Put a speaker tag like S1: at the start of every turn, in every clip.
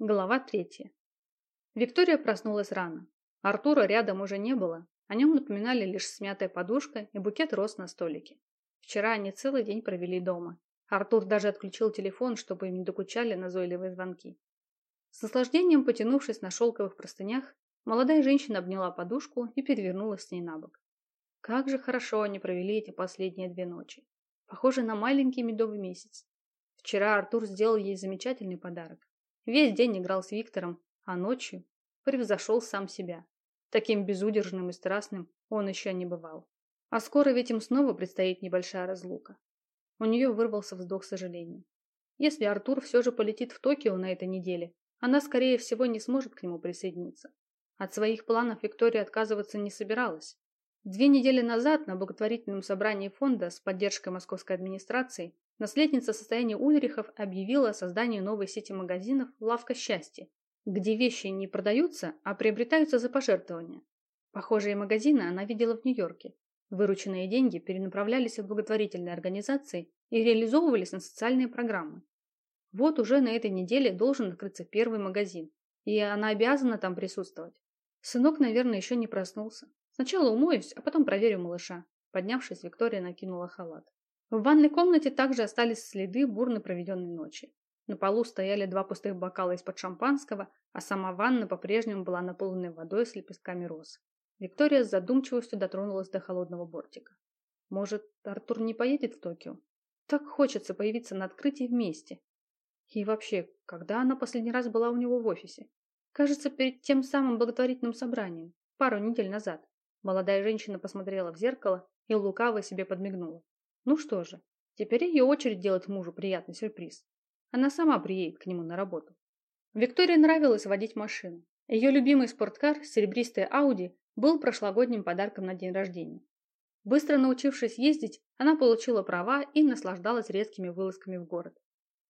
S1: Глава третья. Виктория проснулась рано. Артура рядом уже не было. О нем напоминали лишь смятая подушка и букет роз на столике. Вчера они целый день провели дома. Артур даже отключил телефон, чтобы им не докучали назойливые звонки. С наслаждением потянувшись на шелковых простынях, молодая женщина обняла подушку и перевернулась с ней на бок. Как же хорошо они провели эти последние две ночи. Похоже на маленький медовый месяц. Вчера Артур сделал ей замечательный подарок. Весь день играл с Виктором, а ночью превзошел сам себя. Таким безудержным и страстным он еще не бывал. А скоро ведь им снова предстоит небольшая разлука. У нее вырвался вздох сожаления. Если Артур все же полетит в Токио на этой неделе, она, скорее всего, не сможет к нему присоединиться. От своих планов Виктория отказываться не собиралась. Две недели назад на благотворительном собрании фонда с поддержкой московской администрации наследница состояния Ульрихов объявила о создании новой сети магазинов «Лавка счастья», где вещи не продаются, а приобретаются за пожертвования. Похожие магазины она видела в Нью-Йорке. Вырученные деньги перенаправлялись в благотворительные организации и реализовывались на социальные программы. Вот уже на этой неделе должен открыться первый магазин, и она обязана там присутствовать. Сынок, наверное, еще не проснулся. Сначала умоюсь, а потом проверю малыша. Поднявшись, Виктория накинула халат. В ванной комнате также остались следы бурно проведенной ночи. На полу стояли два пустых бокала из-под шампанского, а сама ванна по-прежнему была наполнена водой с лепестками роз. Виктория с задумчивостью дотронулась до холодного бортика. Может, Артур не поедет в Токио? Так хочется появиться на открытии вместе. И вообще, когда она последний раз была у него в офисе? Кажется, перед тем самым благотворительным собранием, пару недель назад. Молодая женщина посмотрела в зеркало и лукаво себе подмигнула. Ну что же, теперь ее очередь делать мужу приятный сюрприз. Она сама приедет к нему на работу. Виктории нравилось водить машину. Ее любимый спорткар, серебристая Ауди, был прошлогодним подарком на день рождения. Быстро научившись ездить, она получила права и наслаждалась резкими вылазками в город.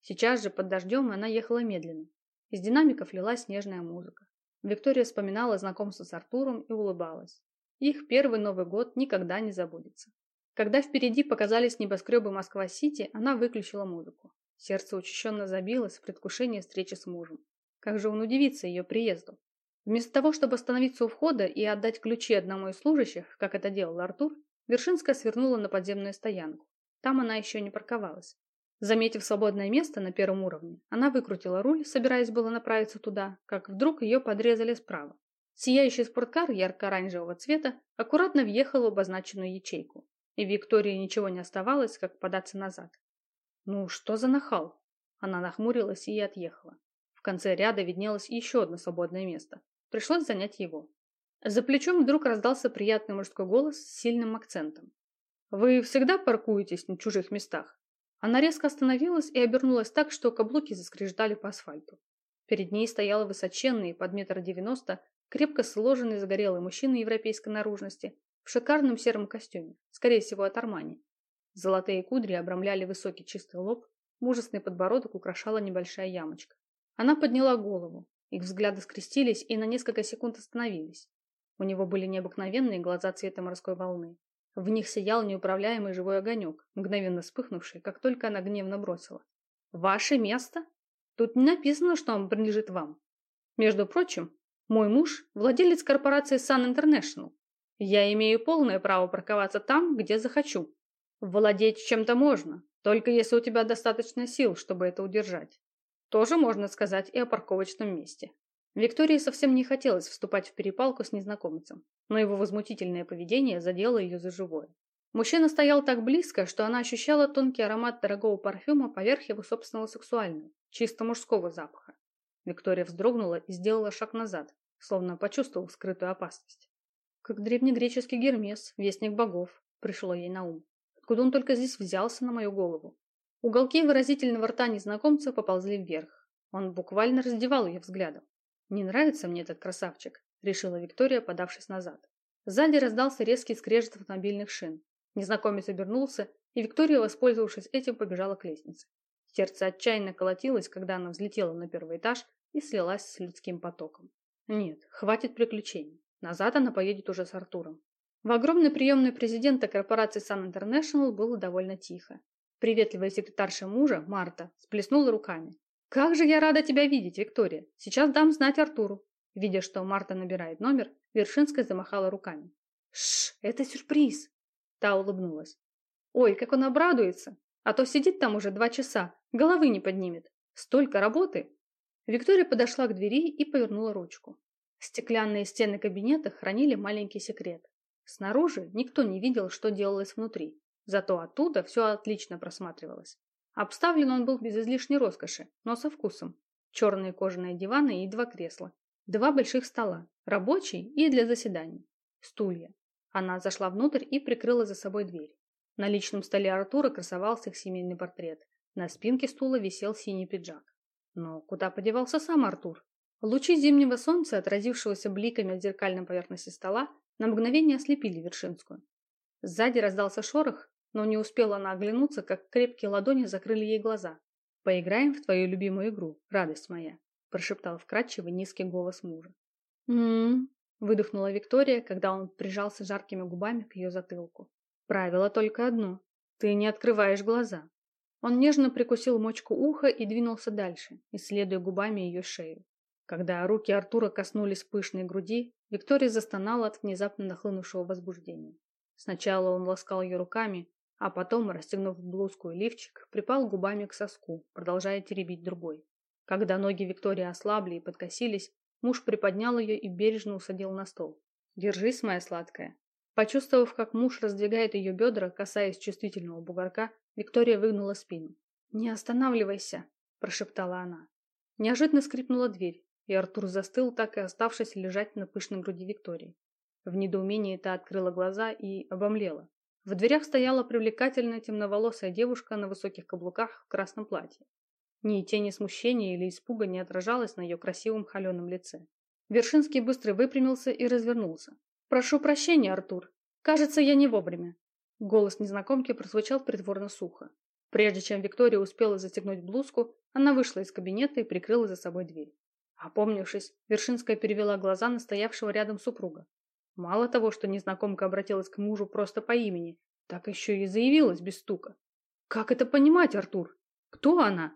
S1: Сейчас же под дождем она ехала медленно. Из динамиков лилась снежная музыка. Виктория вспоминала знакомство с Артуром и улыбалась. Их первый Новый год никогда не забудется. Когда впереди показались небоскребы Москва-Сити, она выключила музыку. Сердце учащенно забилось в предвкушении встречи с мужем. Как же он удивится ее приезду? Вместо того, чтобы остановиться у входа и отдать ключи одному из служащих, как это делал Артур, Вершинская свернула на подземную стоянку. Там она еще не парковалась. Заметив свободное место на первом уровне, она выкрутила руль, собираясь было направиться туда, как вдруг ее подрезали справа. Сияющий спорткар ярко-оранжевого цвета аккуратно въехал в обозначенную ячейку и Виктории ничего не оставалось, как податься назад. «Ну, что за нахал?» Она нахмурилась и отъехала. В конце ряда виднелось еще одно свободное место. Пришлось занять его. За плечом вдруг раздался приятный мужской голос с сильным акцентом. «Вы всегда паркуетесь на чужих местах?» Она резко остановилась и обернулась так, что каблуки заскрежетали по асфальту. Перед ней стоял высоченный, под метр девяносто, крепко сложенный загорелый мужчина европейской наружности в шикарном сером костюме, скорее всего от Армани. Золотые кудри обрамляли высокий чистый лоб, мужественный подбородок украшала небольшая ямочка. Она подняла голову, их взгляды скрестились и на несколько секунд остановились. У него были необыкновенные глаза цвета морской волны. В них сиял неуправляемый живой огонек, мгновенно вспыхнувший, как только она гневно бросила. «Ваше место? Тут не написано, что он принадлежит вам. Между прочим, мой муж – владелец корпорации Sun International. Я имею полное право парковаться там, где захочу. Владеть чем-то можно, только если у тебя достаточно сил, чтобы это удержать. Тоже можно сказать и о парковочном месте. Виктории совсем не хотелось вступать в перепалку с незнакомцем, но его возмутительное поведение задело ее за живое. Мужчина стоял так близко, что она ощущала тонкий аромат дорогого парфюма поверх его собственного сексуального, чисто мужского запаха. Виктория вздрогнула и сделала шаг назад, словно почувствовав скрытую опасность. Как древнегреческий Гермес, вестник богов, пришло ей на ум. Откуда он только здесь взялся на мою голову? Уголки выразительного рта незнакомца поползли вверх. Он буквально раздевал ее взглядом. «Не нравится мне этот красавчик», – решила Виктория, подавшись назад. Сзади раздался резкий скрежет автомобильных шин. Незнакомец обернулся, и Виктория, воспользовавшись этим, побежала к лестнице. Сердце отчаянно колотилось, когда она взлетела на первый этаж и слилась с людским потоком. Нет, хватит приключений. Назад она поедет уже с Артуром. В огромной приемной президента корпорации Sun International было довольно тихо. Приветливая секретарша мужа, Марта, сплеснула руками. «Как же я рада тебя видеть, Виктория! Сейчас дам знать Артуру!» Видя, что Марта набирает номер, Вершинская замахала руками. «Шш, это сюрприз!» Та улыбнулась. «Ой, как он обрадуется! А то сидит там уже два часа, головы не поднимет. Столько работы!» Виктория подошла к двери и повернула ручку. Стеклянные стены кабинета хранили маленький секрет. Снаружи никто не видел, что делалось внутри, зато оттуда все отлично просматривалось. Обставлен он был без излишней роскоши, но со вкусом. Черные кожаные диваны и два кресла. Два больших стола, рабочий и для заседаний. Стулья. Она зашла внутрь и прикрыла за собой дверь. На личном столе Артура красовался их семейный портрет. На спинке стула висел синий пиджак. Но куда подевался сам Артур? Лучи зимнего солнца, отразившегося бликами от зеркальной поверхности стола, на мгновение ослепили Вершинскую. Сзади раздался шорох, но не успела она оглянуться, как крепкие ладони закрыли ей глаза. «Поиграем в твою любимую игру, радость моя», прошептал вкрадчивый низкий голос мужа. «М-м-м», выдохнула Виктория, когда он прижался жаркими губами к ее затылку. «Правило только одно. Ты не открываешь глаза». Он нежно прикусил мочку уха и двинулся дальше, исследуя губами ее шею. Когда руки Артура коснулись пышной груди, Виктория застонала от внезапно нахлынувшего возбуждения. Сначала он ласкал ее руками, а потом, расстегнув блузку и лифчик, припал губами к соску, продолжая теребить другой. Когда ноги Виктории ослабли и подкосились, муж приподнял ее и бережно усадил на стол. «Держись, моя сладкая». Почувствовав, как муж раздвигает ее бедра, касаясь чувствительного бугорка, Виктория выгнула спину. «Не останавливайся», – прошептала она. Неожиданно скрипнула дверь, и Артур застыл, так и оставшись лежать на пышной груди Виктории. В недоумении та открыла глаза и обомлела. В дверях стояла привлекательная темноволосая девушка на высоких каблуках в красном платье. Ни тени смущения или испуга не отражалось на ее красивом холеном лице. Вершинский быстро выпрямился и развернулся. «Прошу прощения, Артур. Кажется, я не вовремя». Голос незнакомки прозвучал притворно сухо. Прежде чем Виктория успела застегнуть блузку, она вышла из кабинета и прикрыла за собой дверь. Опомнившись, Вершинская перевела глаза на стоявшего рядом супруга. Мало того, что незнакомка обратилась к мужу просто по имени, так еще и заявилась без стука. «Как это понимать, Артур? Кто она?»